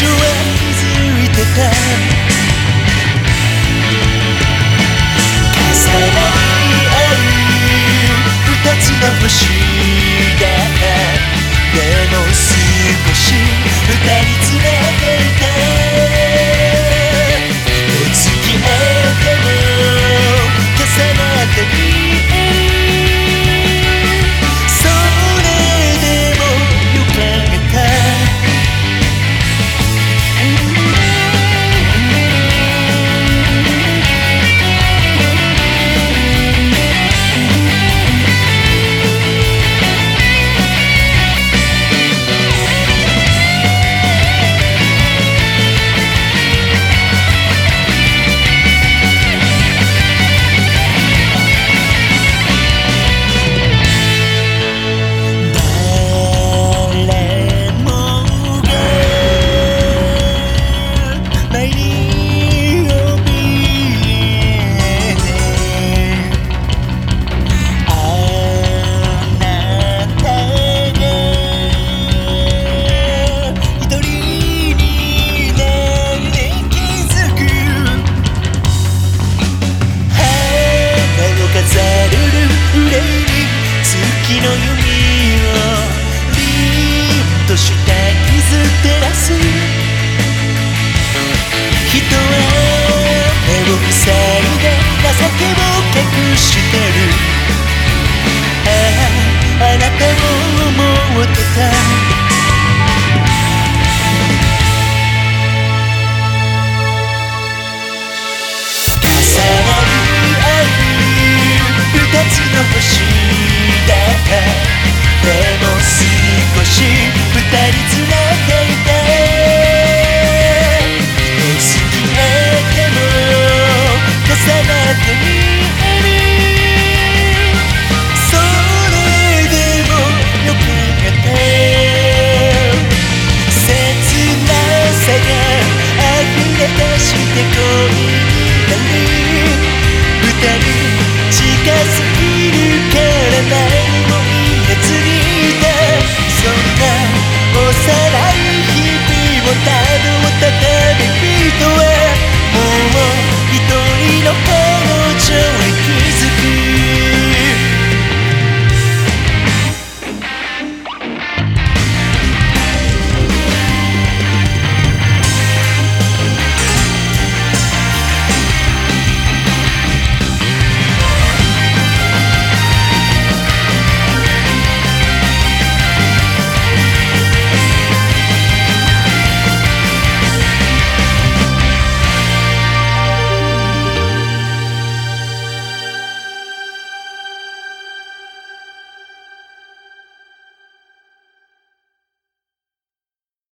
彼女は気づいてた。重ない愛二つの星けぼけくしてる。